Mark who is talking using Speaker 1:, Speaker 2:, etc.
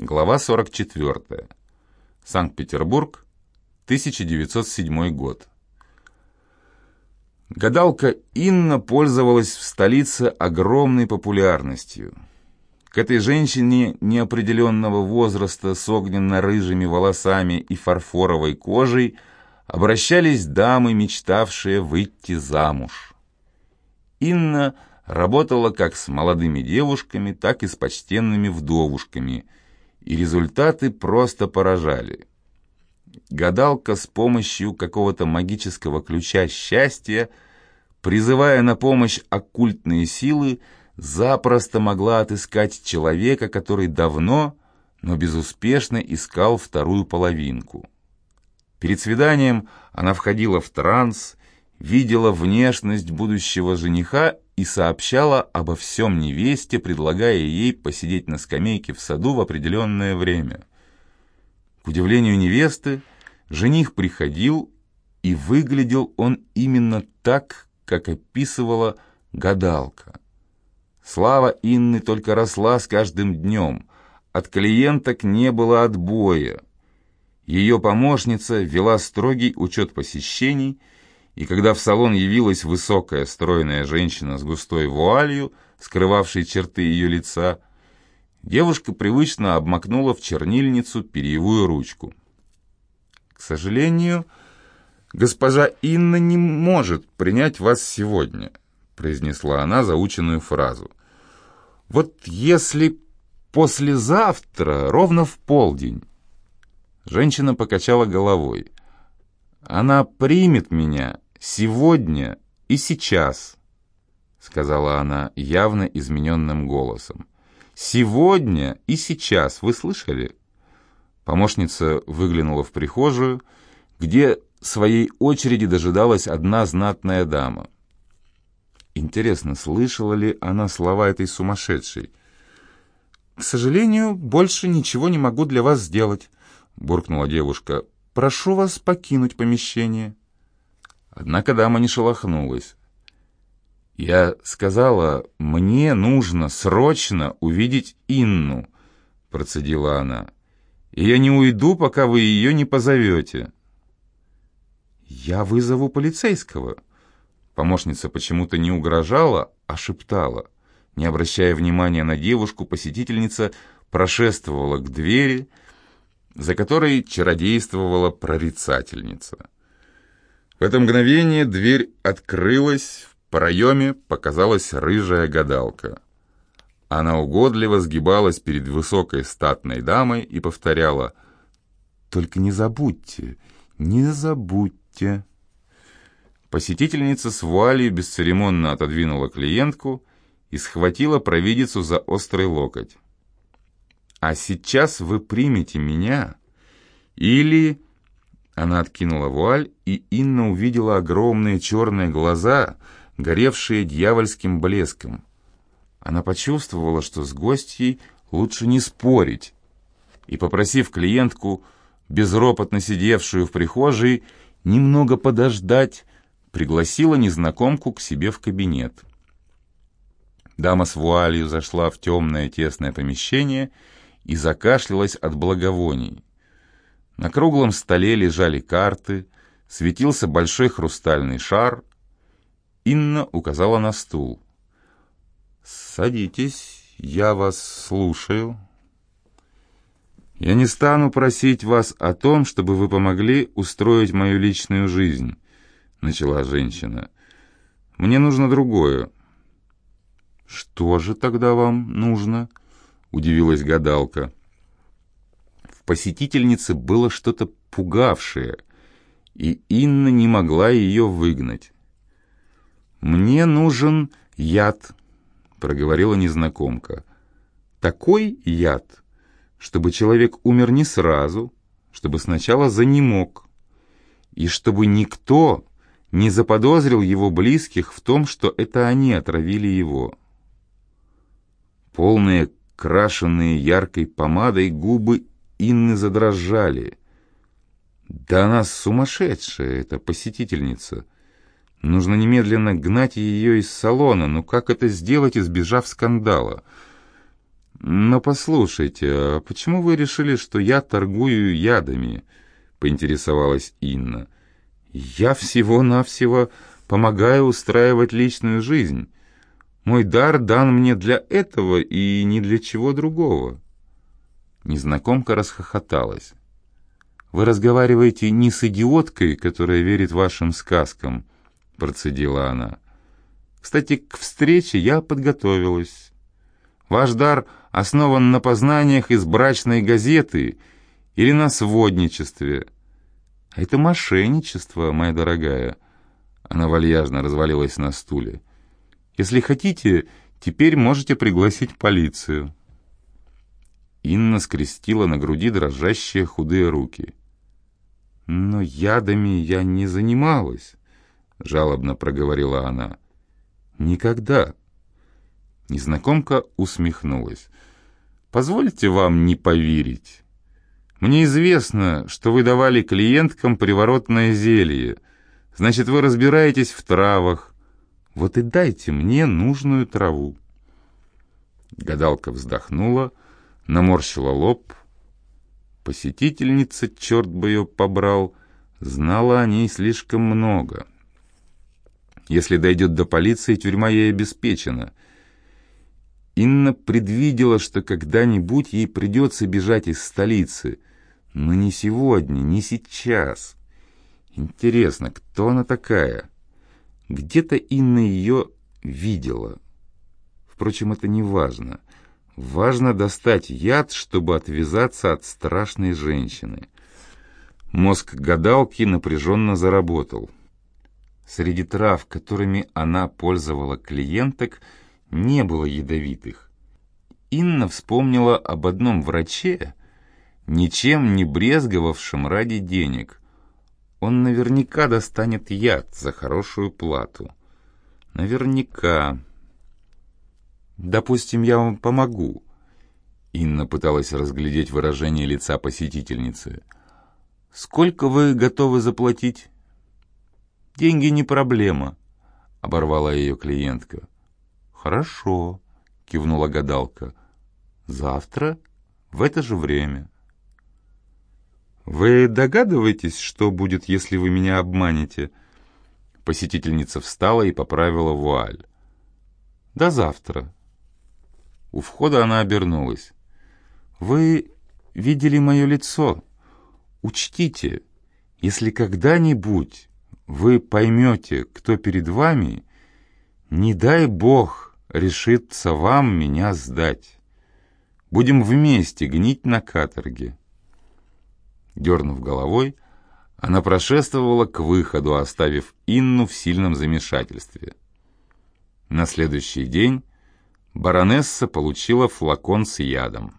Speaker 1: Глава 44. Санкт-Петербург, 1907 год. Гадалка Инна пользовалась в столице огромной популярностью. К этой женщине неопределенного возраста с огненно-рыжими волосами и фарфоровой кожей обращались дамы, мечтавшие выйти замуж. Инна работала как с молодыми девушками, так и с почтенными вдовушками – и результаты просто поражали. Гадалка с помощью какого-то магического ключа счастья, призывая на помощь оккультные силы, запросто могла отыскать человека, который давно, но безуспешно искал вторую половинку. Перед свиданием она входила в транс, видела внешность будущего жениха и сообщала обо всем невесте, предлагая ей посидеть на скамейке в саду в определенное время. К удивлению невесты, жених приходил, и выглядел он именно так, как описывала гадалка. Слава Инны только росла с каждым днем, от клиенток не было отбоя. Ее помощница вела строгий учет посещений – и когда в салон явилась высокая стройная женщина с густой вуалью, скрывавшей черты ее лица, девушка привычно обмакнула в чернильницу перьевую ручку. «К сожалению, госпожа Инна не может принять вас сегодня», произнесла она заученную фразу. «Вот если послезавтра, ровно в полдень...» Женщина покачала головой. «Она примет меня «Сегодня и сейчас», — сказала она явно измененным голосом. «Сегодня и сейчас, вы слышали?» Помощница выглянула в прихожую, где своей очереди дожидалась одна знатная дама. Интересно, слышала ли она слова этой сумасшедшей? «К сожалению, больше ничего не могу для вас сделать», — буркнула девушка. «Прошу вас покинуть помещение». Однако дама не шелохнулась. «Я сказала, мне нужно срочно увидеть Инну», — процедила она. «И я не уйду, пока вы ее не позовете». «Я вызову полицейского». Помощница почему-то не угрожала, а шептала. Не обращая внимания на девушку, посетительница прошествовала к двери, за которой чародействовала прорицательница. В это мгновение дверь открылась, в проеме показалась рыжая гадалка. Она угодливо сгибалась перед высокой статной дамой и повторяла «Только не забудьте, не забудьте». Посетительница с вуалью бесцеремонно отодвинула клиентку и схватила провидицу за острый локоть. «А сейчас вы примете меня или...» Она откинула вуаль, и Инна увидела огромные черные глаза, горевшие дьявольским блеском. Она почувствовала, что с гостьей лучше не спорить, и, попросив клиентку, безропотно сидевшую в прихожей, немного подождать, пригласила незнакомку к себе в кабинет. Дама с вуалью зашла в темное тесное помещение и закашлялась от благовоний. На круглом столе лежали карты, светился большой хрустальный шар. Инна указала на стул. «Садитесь, я вас слушаю». «Я не стану просить вас о том, чтобы вы помогли устроить мою личную жизнь», — начала женщина. «Мне нужно другое». «Что же тогда вам нужно?» — удивилась гадалка посетительнице было что-то пугавшее, и Инна не могла ее выгнать. «Мне нужен яд», — проговорила незнакомка. «Такой яд, чтобы человек умер не сразу, чтобы сначала занемог, и чтобы никто не заподозрил его близких в том, что это они отравили его». Полные крашенные яркой помадой губы Инны задрожали. «Да она сумасшедшая, эта посетительница. Нужно немедленно гнать ее из салона, но как это сделать, избежав скандала?» «Но послушайте, а почему вы решили, что я торгую ядами?» — поинтересовалась Инна. «Я всего-навсего помогаю устраивать личную жизнь. Мой дар дан мне для этого и ни для чего другого». Незнакомка расхохоталась. «Вы разговариваете не с идиоткой, которая верит вашим сказкам», — процедила она. «Кстати, к встрече я подготовилась. Ваш дар основан на познаниях из брачной газеты или на сводничестве. А это мошенничество, моя дорогая». Она вальяжно развалилась на стуле. «Если хотите, теперь можете пригласить полицию». Инна скрестила на груди дрожащие худые руки. «Но ядами я не занималась», — жалобно проговорила она. «Никогда». Незнакомка усмехнулась. «Позвольте вам не поверить. Мне известно, что вы давали клиенткам приворотное зелье. Значит, вы разбираетесь в травах. Вот и дайте мне нужную траву». Гадалка вздохнула, — наморщила лоб. Посетительница, черт бы ее побрал, знала о ней слишком много. Если дойдет до полиции, тюрьма ей обеспечена. Инна предвидела, что когда-нибудь ей придется бежать из столицы, но не сегодня, не сейчас. Интересно, кто она такая? Где-то Инна ее видела. Впрочем, это не важно. Важно достать яд, чтобы отвязаться от страшной женщины. Мозг гадалки напряженно заработал. Среди трав, которыми она пользовала клиенток, не было ядовитых. Инна вспомнила об одном враче, ничем не брезговавшем ради денег. Он наверняка достанет яд за хорошую плату. Наверняка. «Допустим, я вам помогу». Инна пыталась разглядеть выражение лица посетительницы. «Сколько вы готовы заплатить?» «Деньги не проблема», — оборвала ее клиентка. «Хорошо», — кивнула гадалка. «Завтра в это же время». «Вы догадываетесь, что будет, если вы меня обманете?» Посетительница встала и поправила вуаль. «До завтра», у входа она обернулась. «Вы видели мое лицо. Учтите, если когда-нибудь вы поймете, кто перед вами, не дай Бог решится вам меня сдать. Будем вместе гнить на каторге». Дернув головой, она прошествовала к выходу, оставив Инну в сильном замешательстве. На следующий день баронесса получила флакон с ядом.